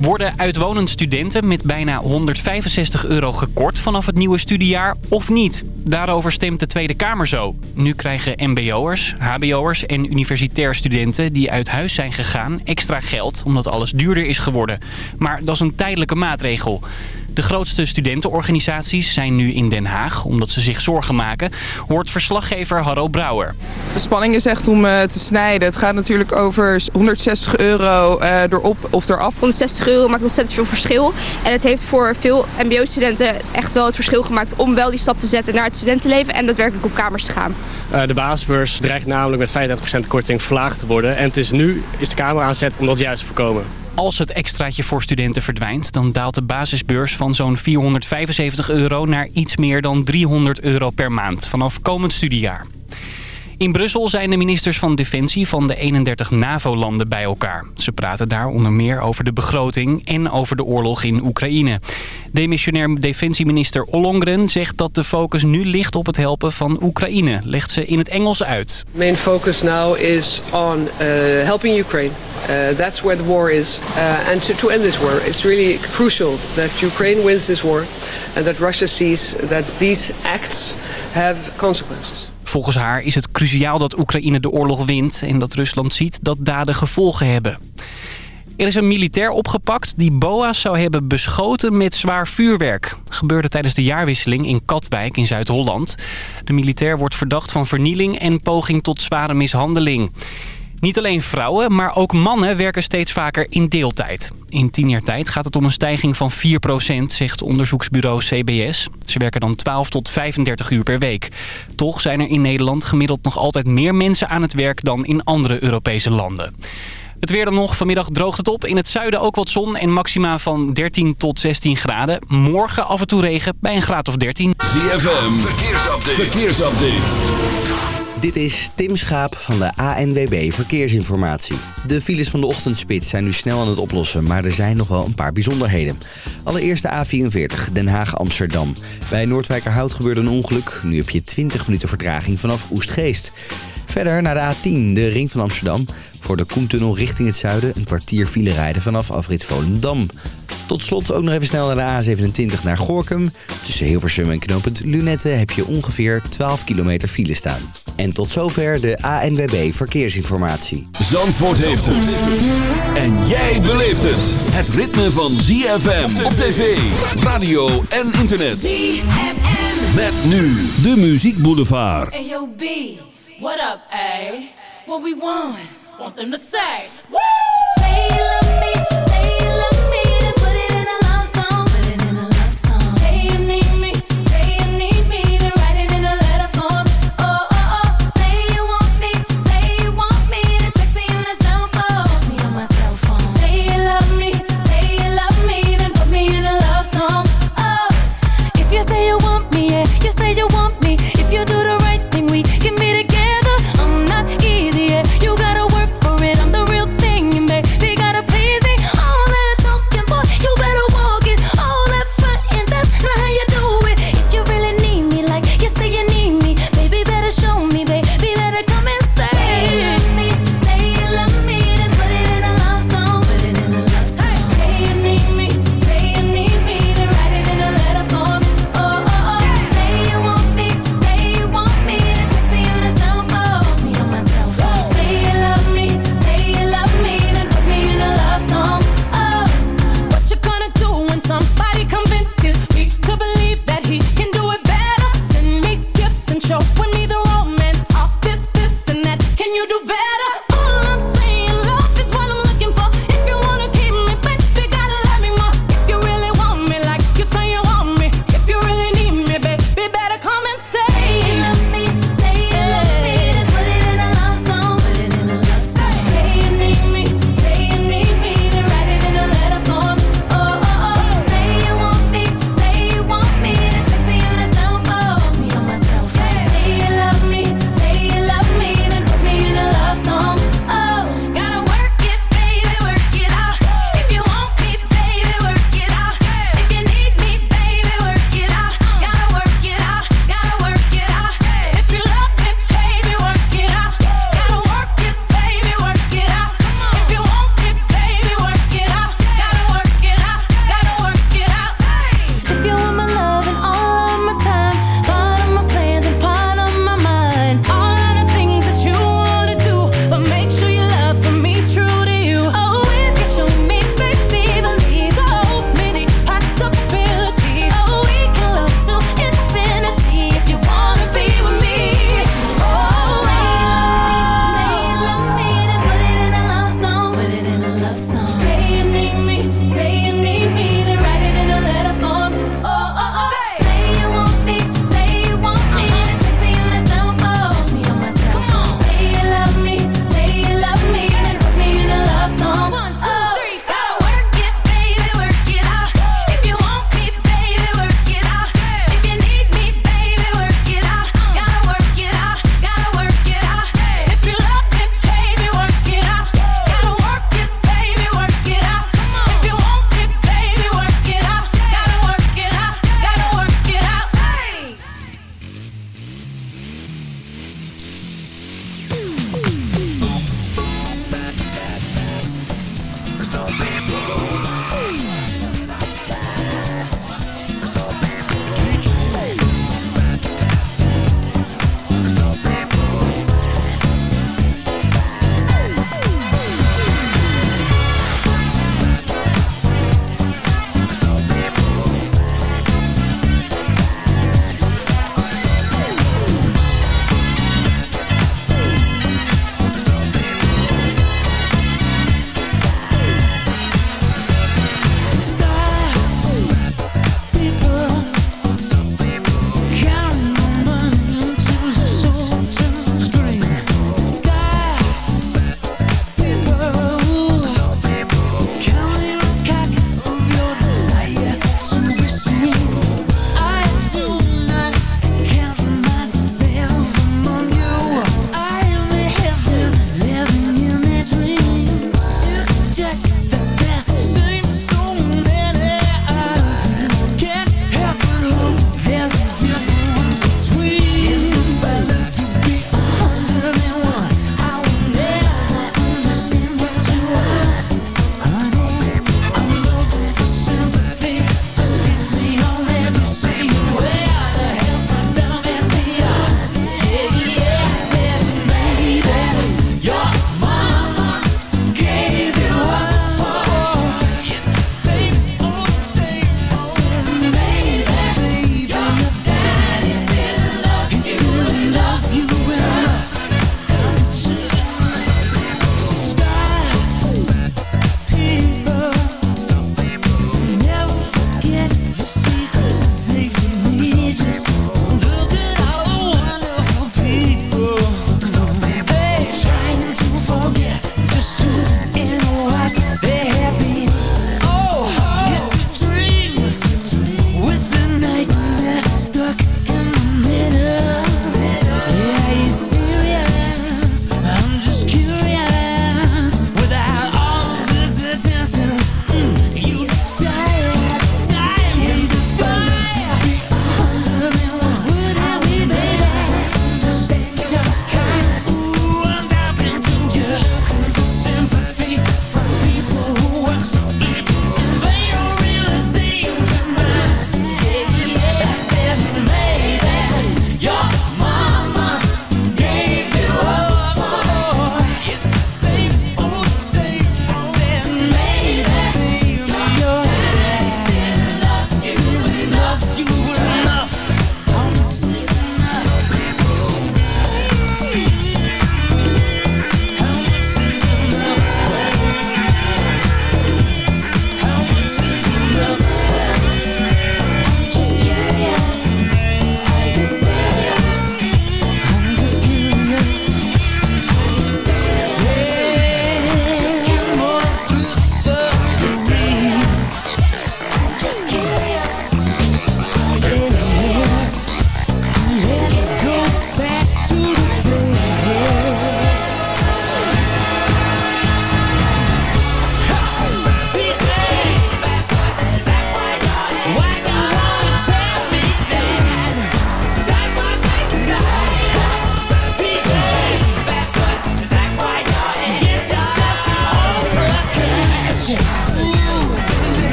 Worden uitwonend studenten met bijna 165 euro gekort vanaf het nieuwe studiejaar of niet? Daarover stemt de Tweede Kamer zo. Nu krijgen mbo'ers, hbo'ers en universitair studenten die uit huis zijn gegaan extra geld omdat alles duurder is geworden. Maar dat is een tijdelijke maatregel. De grootste studentenorganisaties zijn nu in Den Haag omdat ze zich zorgen maken, hoort verslaggever Harro Brouwer. De spanning is echt om uh, te snijden. Het gaat natuurlijk over 160 euro uh, erop of eraf. 160 euro maakt ontzettend veel verschil. En het heeft voor veel mbo-studenten echt wel het verschil gemaakt om wel die stap te zetten naar het studentenleven en daadwerkelijk op kamers te gaan. Uh, de basisbeurs dreigt namelijk met 35% korting verlaagd te worden. En het is nu is de Kamer aan zet om dat juist te voorkomen. Als het extraatje voor studenten verdwijnt, dan daalt de basisbeurs van zo'n 475 euro naar iets meer dan 300 euro per maand vanaf komend studiejaar. In Brussel zijn de ministers van Defensie van de 31 NAVO-landen bij elkaar. Ze praten daar onder meer over de begroting en over de oorlog in Oekraïne. Demissionair defensieminister Ollongren zegt dat de focus nu ligt op het helpen van Oekraïne. Legt ze in het Engels uit. Main focus now is on uh, helping Ukraine. Uh, that's where the war is. Uh, and to, to end this war, it's really crucial that Ukraine wins this war and that Russia sees that these acts have consequences. Volgens haar is het cruciaal dat Oekraïne de oorlog wint... en dat Rusland ziet dat daden gevolgen hebben. Er is een militair opgepakt die boa's zou hebben beschoten met zwaar vuurwerk. gebeurde tijdens de jaarwisseling in Katwijk in Zuid-Holland. De militair wordt verdacht van vernieling en poging tot zware mishandeling. Niet alleen vrouwen, maar ook mannen werken steeds vaker in deeltijd. In tien jaar tijd gaat het om een stijging van 4%, zegt onderzoeksbureau CBS. Ze werken dan 12 tot 35 uur per week. Toch zijn er in Nederland gemiddeld nog altijd meer mensen aan het werk dan in andere Europese landen. Het weer dan nog. Vanmiddag droogt het op. In het zuiden ook wat zon en maxima van 13 tot 16 graden. Morgen af en toe regen bij een graad of 13. ZFM, verkeersupdate. verkeersupdate. Dit is Tim Schaap van de ANWB Verkeersinformatie. De files van de ochtendspits zijn nu snel aan het oplossen, maar er zijn nog wel een paar bijzonderheden. Allereerst de A44, Den Haag-Amsterdam. Bij Noordwijkerhout gebeurde een ongeluk. Nu heb je 20 minuten vertraging vanaf Oestgeest. Verder naar de A10, de ring van Amsterdam. Voor de Koentunnel richting het zuiden een kwartier file rijden vanaf afrit Volendam. Tot slot ook nog even snel naar de A27 naar Gorkum. Tussen Hilversum en knooppunt Lunette heb je ongeveer 12 kilometer file staan. En tot zover de ANWB Verkeersinformatie. Zandvoort heeft het. En jij beleeft het. Het ritme van ZFM op tv, radio en internet. ZFM. Met nu de Muziek Boulevard. Hey yo B, what up A? What we want? Want them to say. Woo! Say you love me.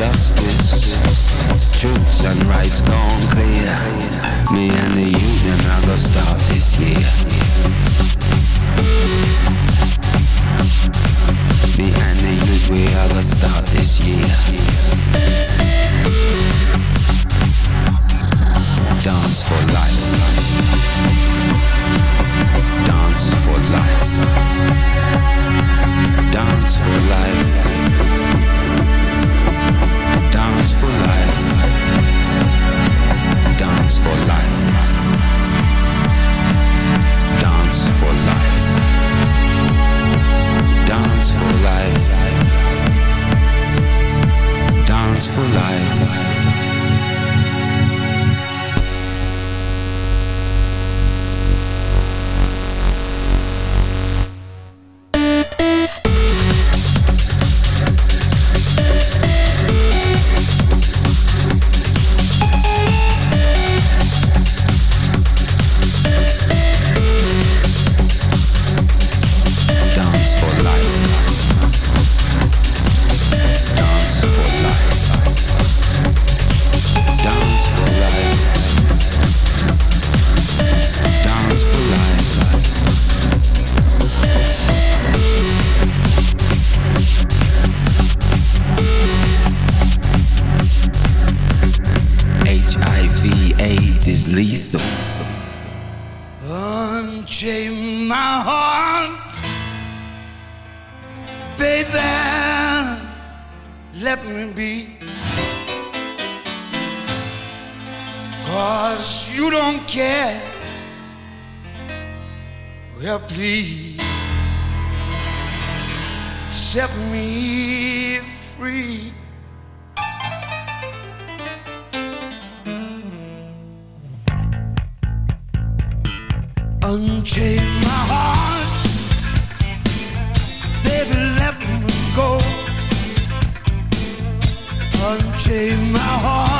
justice. Truths and rights gone clear. Me and the union are gonna start this year. Me and the youth, we are gonna start this year. care. Well, please set me free. Unchain my heart, baby, let me go. Unchain my heart.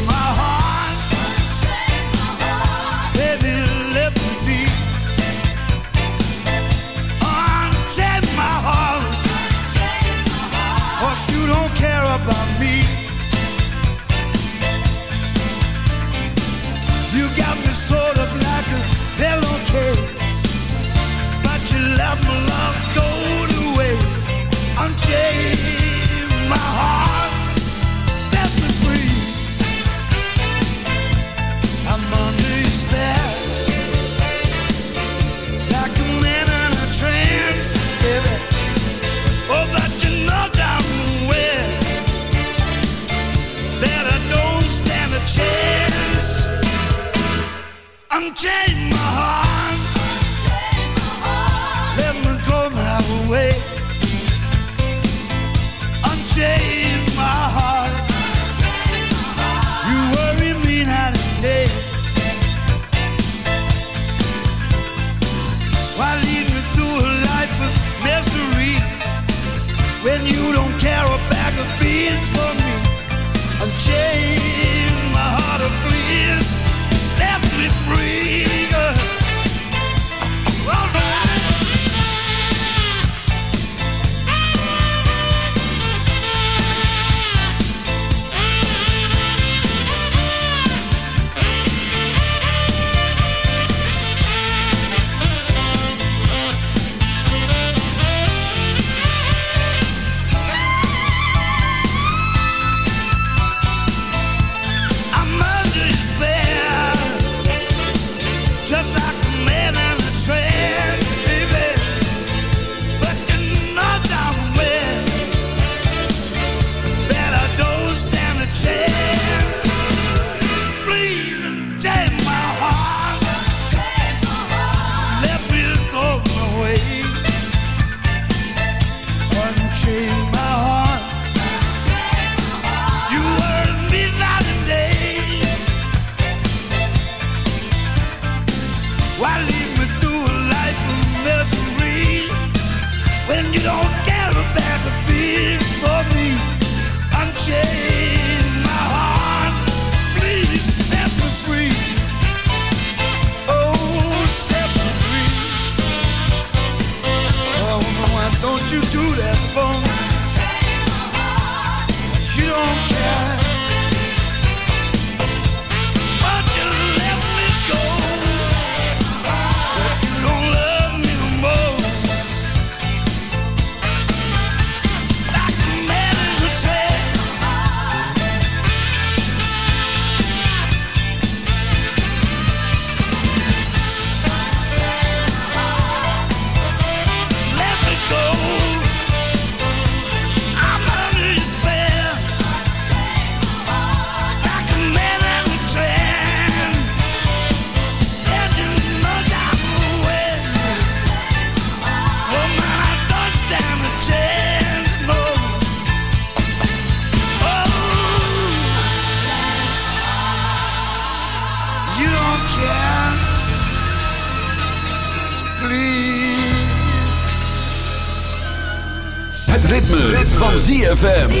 ZFM.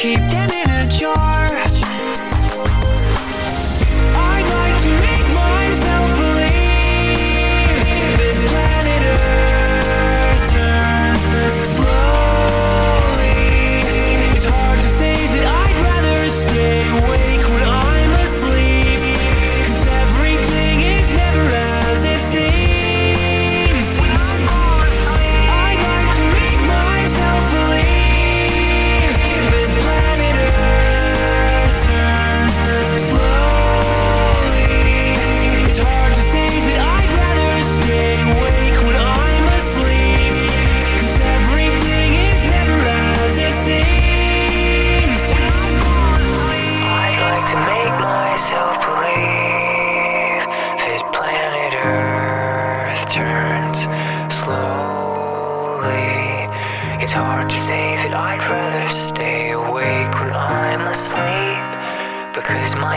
keep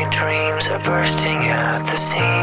dreams are bursting at the seams.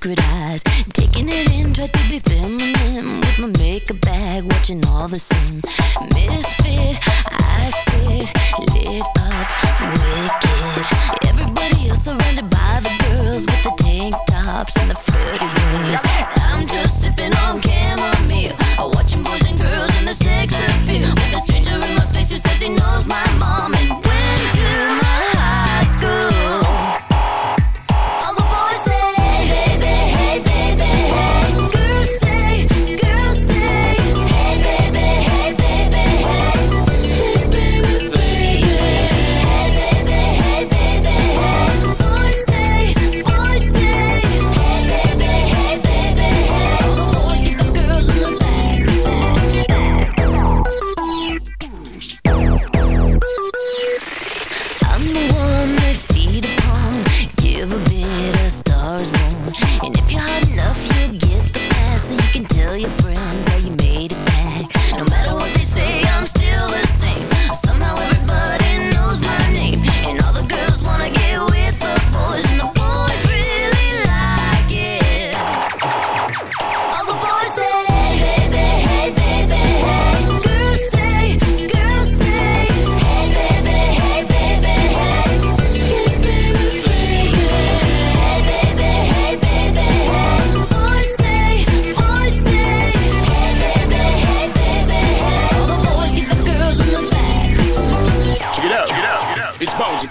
secret eyes. Taking it in, tried to be feminine with my makeup bag, watching all the sin. Misfit, I sit lit up, wicked. Everybody else surrounded by the girls with the tank tops and the.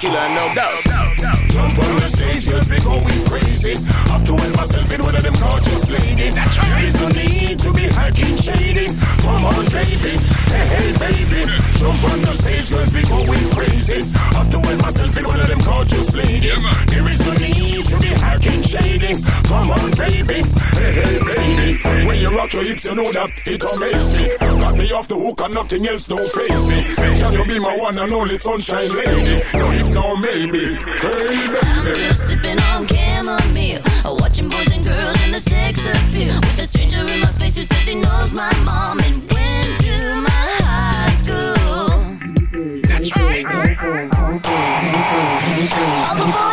Out. It's Bounty Killer, no doubt. Jump on the stage, just be going crazy. Have to help myself in one of them gorgeous ladies. There is no need to be hacking shady. Come on, baby. Hey, hey, baby. Jump on the stage, just be going crazy. Have to help myself in one of them gorgeous ladies. There is no need to be hacking shading. Come on, baby. Hey, hey, baby. When you rock your hips, you know that it amazes me. Got me off the hook and nothing else don't face me. Can you be my one and only sunshine lady? No, if no, maybe. Hey, I'm baby. just sipping on chamomile, watching boys and girls in the sex appeal. With a stranger in my face who says he knows my mom and went All the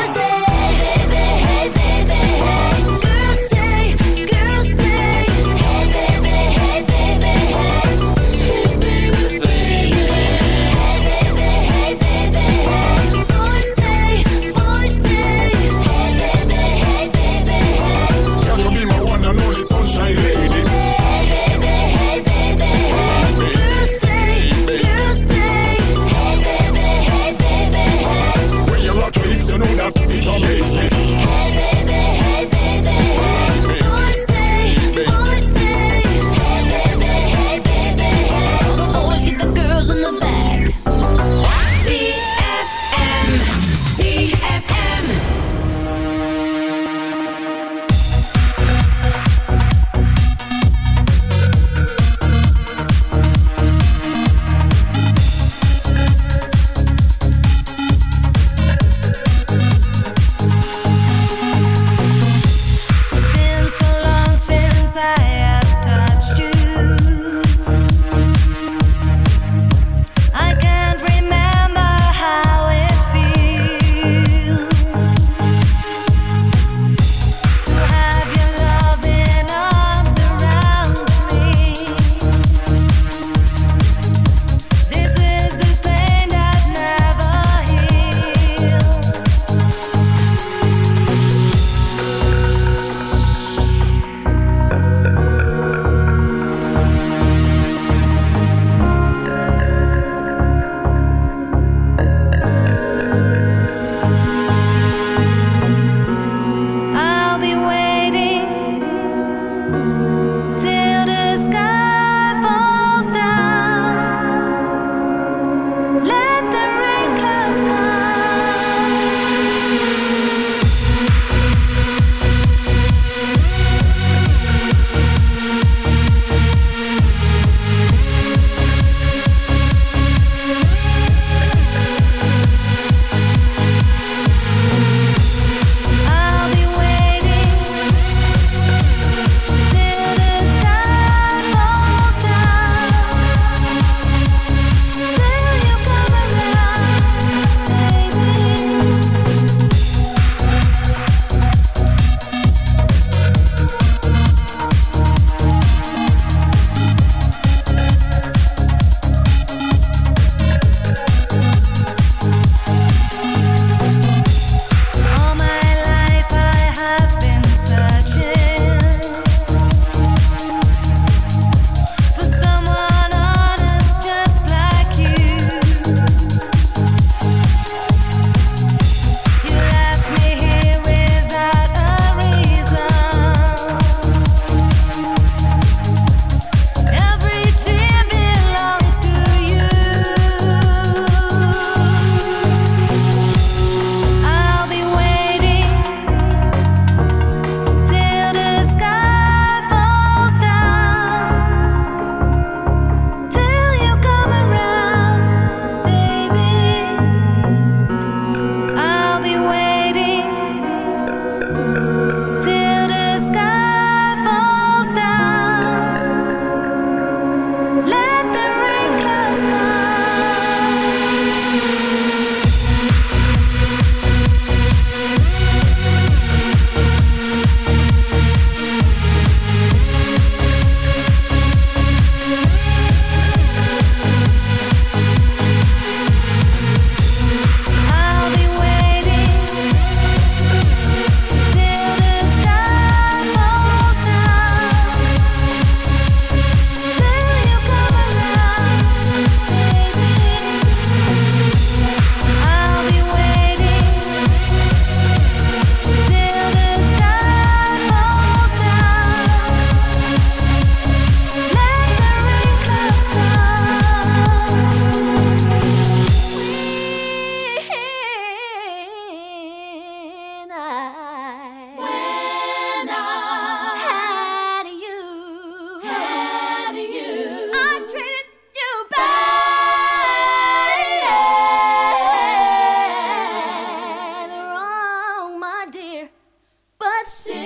blessing.